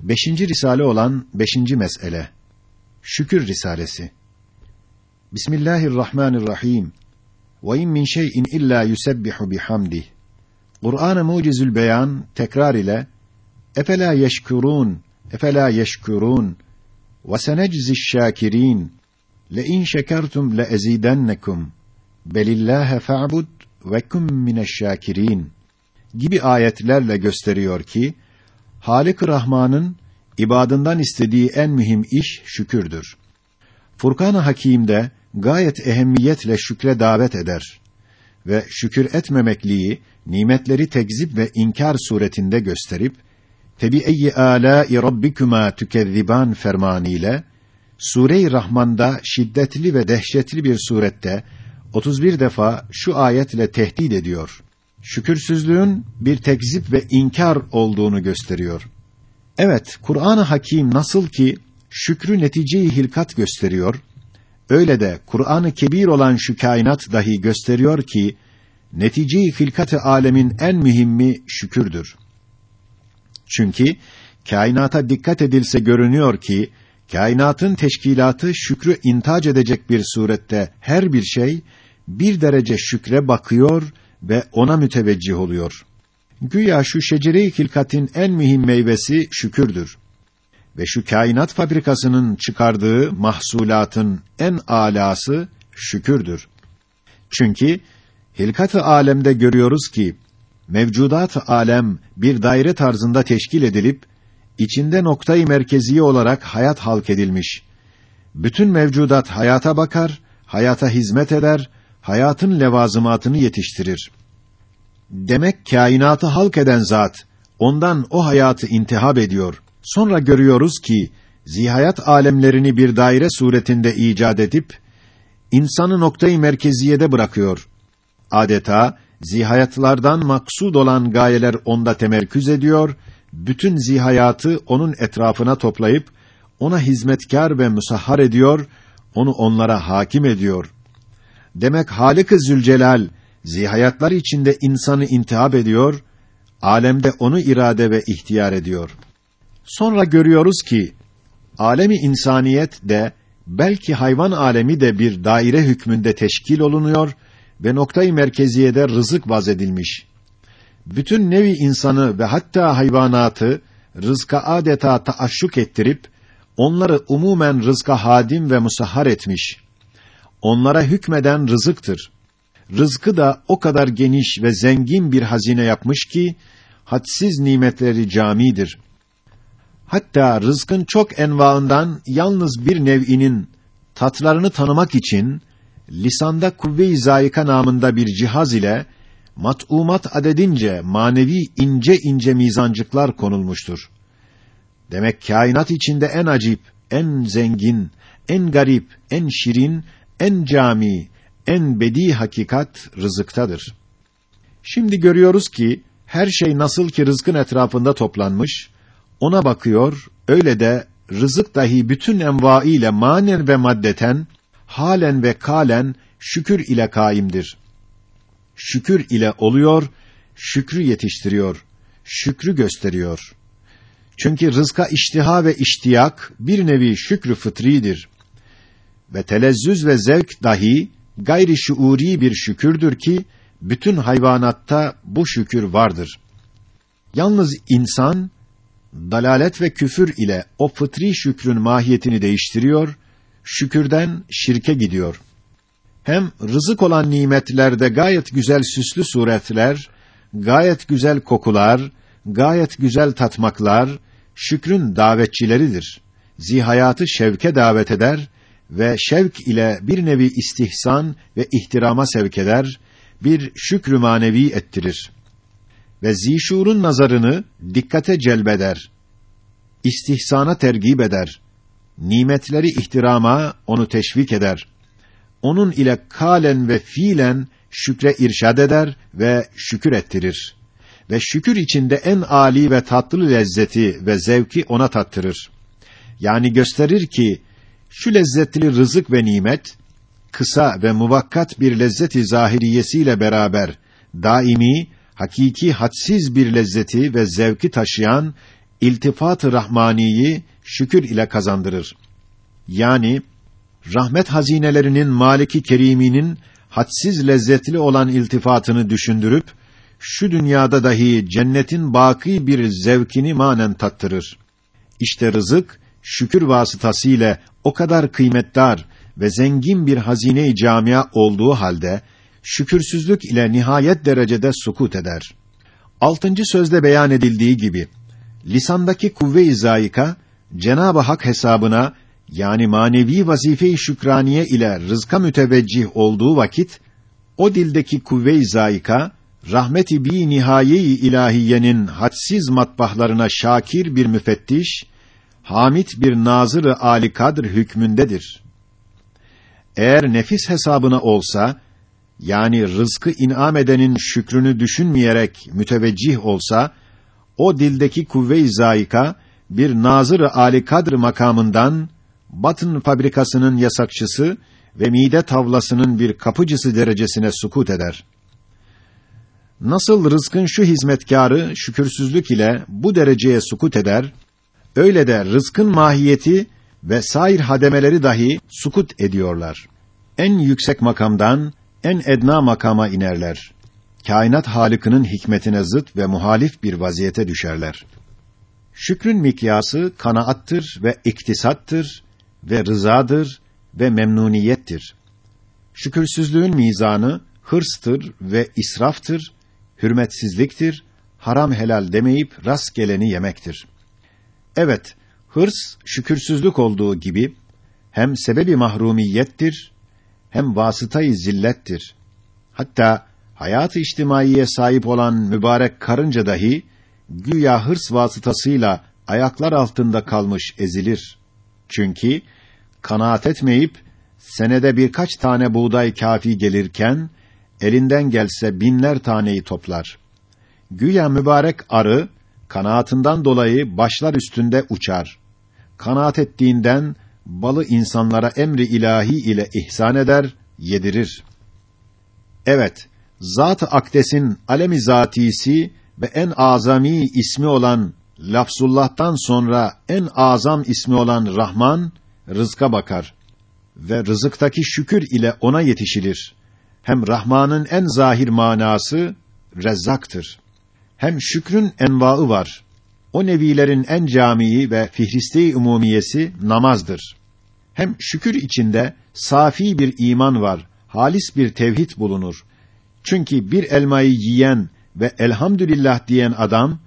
Beşinci risale olan beşinci mesele. Şükür risalesi. Bismillahirrahmanirrahim. Ve in min şey'in illa yusebbihu bihamdih. Kur'an-ı Mucizül Beyan tekrar ile Efela yeşkurun, efela yeşkurun ve seneczi'ş şakirin. Le in şekertum le ezidennekum. Belillâhe fa'bud ve kum mineşşâkirîn gibi ayetlerle gösteriyor ki Halik-i Rahman'ın ibadından istediği en mühim iş şükürdür. Furkan-ı Hakîm'de gayet ehemmiyetle şükre davet eder ve şükür etmemekliği nimetleri tekzip ve inkar suretinde gösterip Febi âlâi rabbikuma tükezziban fermanıyla Sure-i Rahman'da şiddetli ve dehşetli bir surette 31 defa şu ayetle tehdit ediyor. Şükürsüzlüğün bir tekzip ve inkar olduğunu gösteriyor. Evet, Kur'an-ı Hakim nasıl ki şükrü neticeyi hilkat gösteriyor, öyle de Kur'an-ı Kebir olan şu kainat dahi gösteriyor ki neticeyi hilkat-ı alemin en mühimmi şükürdür. Çünkü kainata dikkat edilse görünüyor ki kainatın teşkilatı şükrü intac edecek bir surette her bir şey bir derece şükre bakıyor ve ona müteveccih oluyor. Güya şu şecere-i hilkatin en mühim meyvesi şükürdür. Ve şu kainat fabrikasının çıkardığı mahsulatın en alası şükürdür. Çünkü hilkat-ı alemde görüyoruz ki mevcudat-ı alem bir daire tarzında teşkil edilip içinde noktayı merkeziye olarak hayat halk edilmiş. Bütün mevcudat hayata bakar, hayata hizmet eder, hayatın levazımatını yetiştirir. Demek kainatı halk eden zat ondan o hayatı intihab ediyor. Sonra görüyoruz ki zihayat alemlerini bir daire suretinde icat edip insanı noktayı merkeziyede bırakıyor. Adeta zihayatlardan maksud olan gayeler onda temerküz ediyor, bütün zihayatı onun etrafına toplayıp ona hizmetkar ve musahhar ediyor, onu onlara hakim ediyor. Demek Halik-i Zülcelal zihayatlar içinde insanı intihab ediyor, alemde onu irade ve ihtiyar ediyor. Sonra görüyoruz ki alemi insaniyet de belki hayvan alemi de bir daire hükmünde teşkil olunuyor ve noktayı merkeziyede rızık vaz edilmiş. Bütün nevi insanı ve hatta hayvanatı rızka adeta taaşşuk ettirip onları umumen rızka hadim ve musahhar etmiş. Onlara hükmeden rızıktır. Rızkı da o kadar geniş ve zengin bir hazine yapmış ki hadsiz nimetleri camidir. Hatta rızkın çok envaından yalnız bir nev'inin tatlarını tanımak için lisanda kuvve-i zayika namında bir cihaz ile mat'umat adedince manevi ince ince mizancıklar konulmuştur. Demek kainat içinde en acip, en zengin, en garip, en şirin, en cami, en bedi hakikat rızıktadır. Şimdi görüyoruz ki her şey nasıl ki rızkın etrafında toplanmış, ona bakıyor, öyle de rızık dahi bütün envai ile manen ve maddeten, halen ve kalen şükür ile kaimdir. Şükür ile oluyor, şükrü yetiştiriyor, şükrü gösteriyor. Çünkü rızka iştiha ve iştiyak bir nevi şükrü fıtridir. Ve telezzüz ve zevk dahi gayri şuuri bir şükürdür ki bütün hayvanatta bu şükür vardır. Yalnız insan dalalet ve küfür ile o fıtri şükrün mahiyetini değiştiriyor, şükürden şirke gidiyor. Hem rızık olan nimetlerde gayet güzel süslü suretler, gayet güzel kokular, gayet güzel tatmaklar şükrün davetçileridir. Zihayatı şevke davet eder ve şevk ile bir nevi istihsan ve ihtirama sevk eder, bir şükrü manevi ettirir. Ve zişurun nazarını dikkate celbeder. İstihsana tergib eder. Nimetleri ihtirama onu teşvik eder. Onun ile kalen ve fiilen şükre irşad eder ve şükür ettirir. Ve şükür içinde en âli ve tatlı lezzeti ve zevki ona tattırır. Yani gösterir ki şu lezzetli rızık ve nimet kısa ve muvakkat bir lezzeti zahiriyesiyle beraber daimi, hakiki hadsiz bir lezzeti ve zevki taşıyan iltifat-ı rahmaniyi şükür ile kazandırır. Yani rahmet hazinelerinin maliki keriminin hadsiz lezzetli olan iltifatını düşündürüp şu dünyada dahi cennetin baki bir zevkini manen tattırır. İşte rızık şükür vasıtasıyla o kadar kıymetdar ve zengin bir hazine-i camia olduğu halde şükürsüzlük ile nihayet derecede sukut eder. Altıncı sözde beyan edildiği gibi lisandaki kuvve-i zayika Cenab-ı Hak hesabına yani manevi vazife-i şükraniye ile rızka müteveccih olduğu vakit o dildeki kuvve-i zayika rahmeti bi nihaye-i ilahiyenin hadsiz matbahlarına şakir bir müfettiş, hamid bir nazır-ı âli kadr hükmündedir. Eğer nefis hesabına olsa, yani rızkı in'am edenin şükrünü düşünmeyerek müteveccih olsa, o dildeki kuvve-i zayika, bir nazır-ı âli kadr makamından, batın fabrikasının yasakçısı ve mide tavlasının bir kapıcısı derecesine sukut eder. Nasıl rızkın şu hizmetkarı şükürsüzlük ile bu dereceye sukut eder, öyle de rızkın mahiyeti ve sair hademeleri dahi sukut ediyorlar. En yüksek makamdan en edna makama inerler. Kainat halikinin hikmetine zıt ve muhalif bir vaziyete düşerler. Şükrün mikyası kanaattır ve iktisattır ve rızadır ve memnuniyettir. Şükürsüzlüğün mizanı hırstır ve israftır, hürmetsizliktir, haram helal demeyip rast geleni yemektir. Evet, hırs şükürsüzlük olduğu gibi hem sebebi mahrumiyettir hem vasıtayı zillettir. Hatta hayat-ı içtimaiye sahip olan mübarek karınca dahi güya hırs vasıtasıyla ayaklar altında kalmış ezilir. Çünkü kanaat etmeyip senede birkaç tane buğday kafi gelirken elinden gelse binler taneyi toplar. Güya mübarek arı kanaatından dolayı başlar üstünde uçar. Kanaat ettiğinden balı insanlara emri ilahi ile ihsan eder, yedirir. Evet, Zat-ı Akdes'in alemi zatisi ve en azami ismi olan Lafzullah'tan sonra en azam ismi olan Rahman rızka bakar ve rızıktaki şükür ile ona yetişilir. Hem Rahman'ın en zahir manası Rezzaktır. Hem şükrün envaı var. O nevilerin en camii ve fihriste-i umumiyesi namazdır. Hem şükür içinde safi bir iman var, halis bir tevhid bulunur. Çünkü bir elmayı yiyen ve elhamdülillah diyen adam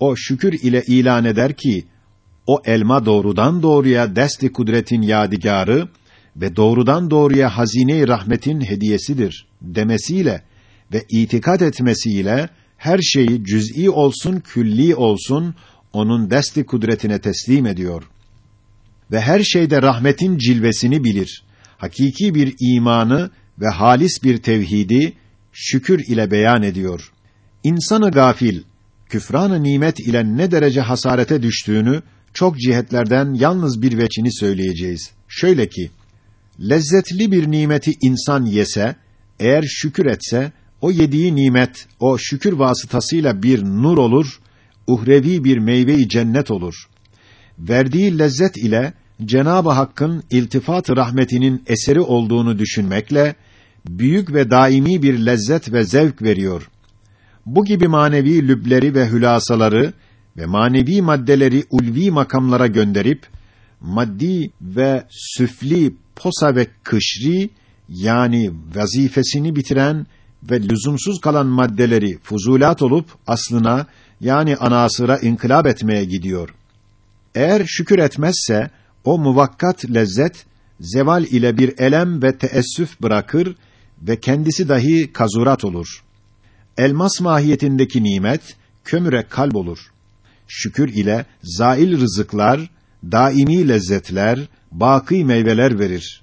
o şükür ile ilan eder ki o elma doğrudan doğruya desti kudretin yadigarı ve doğrudan doğruya hazine-i rahmetin hediyesidir demesiyle ve itikat etmesiyle her şeyi cüz'i olsun külli olsun onun desti kudretine teslim ediyor. Ve her şeyde rahmetin cilvesini bilir. Hakiki bir imanı ve halis bir tevhidi şükür ile beyan ediyor. İnsanı gafil küfran-ı nimet ile ne derece hasarete düştüğünü çok cihetlerden yalnız bir veçini söyleyeceğiz. Şöyle ki, lezzetli bir nimeti insan yese, eğer şükür etse, o yediği nimet, o şükür vasıtasıyla bir nur olur, uhrevi bir meyve-i cennet olur. Verdiği lezzet ile Cenab-ı Hakk'ın iltifat rahmetinin eseri olduğunu düşünmekle büyük ve daimi bir lezzet ve zevk veriyor. Bu gibi manevi lübleri ve hülasaları ve manevi maddeleri ulvi makamlara gönderip maddi ve süfli posa ve kışri yani vazifesini bitiren ve lüzumsuz kalan maddeleri fuzulat olup aslına yani anasıra inkılap etmeye gidiyor. Eğer şükür etmezse o muvakkat lezzet zeval ile bir elem ve teessüf bırakır ve kendisi dahi kazurat olur. Elmas mahiyetindeki nimet kömüre kalp olur. Şükür ile zail rızıklar, daimi lezzetler, baki meyveler verir.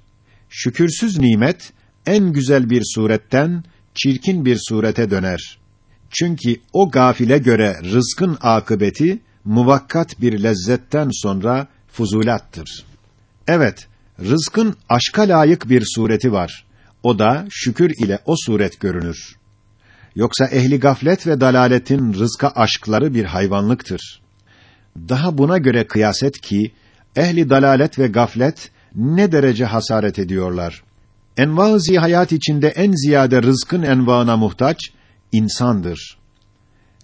Şükürsüz nimet en güzel bir suretten çirkin bir surete döner. Çünkü o gafile göre rızkın akıbeti muvakkat bir lezzetten sonra fuzulattır. Evet, rızkın aşka layık bir sureti var. O da şükür ile o suret görünür. Yoksa ehli gaflet ve dalaletin rızka aşkları bir hayvanlıktır. Daha buna göre kıyas et ki ehli dalalet ve gaflet ne derece hasaret ediyorlar. Enva-ı hayat içinde en ziyade rızkın envaına muhtaç insandır.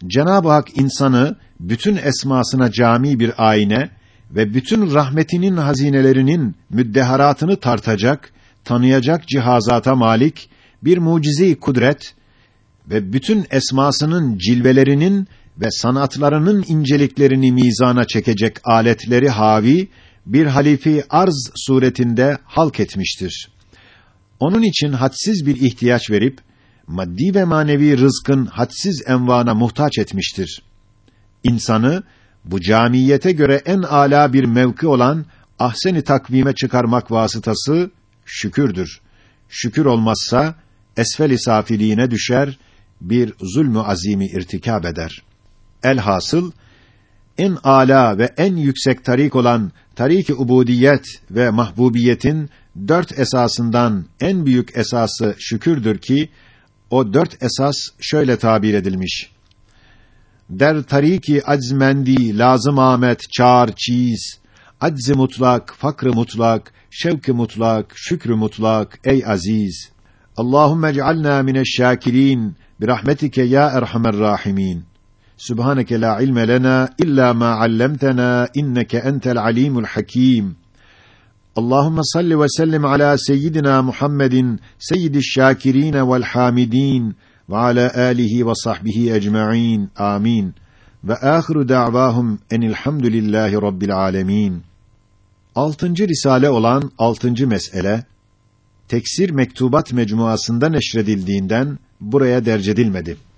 Cenab-ı Hak insanı bütün esmasına cami bir ayine ve bütün rahmetinin hazinelerinin müddeharatını tartacak, tanıyacak cihazata malik bir mucize kudret ve bütün esmasının cilvelerinin ve sanatlarının inceliklerini mizana çekecek aletleri havi bir halifi arz suretinde halk etmiştir. Onun için hadsiz bir ihtiyaç verip maddi ve manevi rızkın hadsiz envana muhtaç etmiştir. İnsanı bu camiyete göre en âlâ bir mevki olan ahseni takvime çıkarmak vasıtası şükürdür. Şükür olmazsa esfel-i düşer, bir zulmü azimi irtikab eder. Elhasıl en âlâ ve en yüksek tarik olan tarik-i ubudiyet ve mahbubiyetin dört esasından en büyük esası şükürdür ki o dört esas şöyle tabir edilmiş. Der tariki aczmendi lazım Ahmet çağır çiz. Acz mutlak, fakr mutlak, şevk mutlak, şükrü mutlak ey aziz. Allahumme ec'alna mineşşâkirîn bi rahmetike ya erhamer rahimin. Subhaneke la ilme lena illa ma allamtana inneke entel alimul hakim. Allahumme salli ve sellim ala seyyidina Muhammedin seyyidiş şakirin ve'l hamidin ve ala alihi ve sahbihi ecmaîn. Amin. Ve ahiru da'vahum enilhamdülillahi rabbil alamin. Altıncı risale olan altıncı mesele Teksir Mektubat Mecmuasında neşredildiğinden buraya derc edilmedi.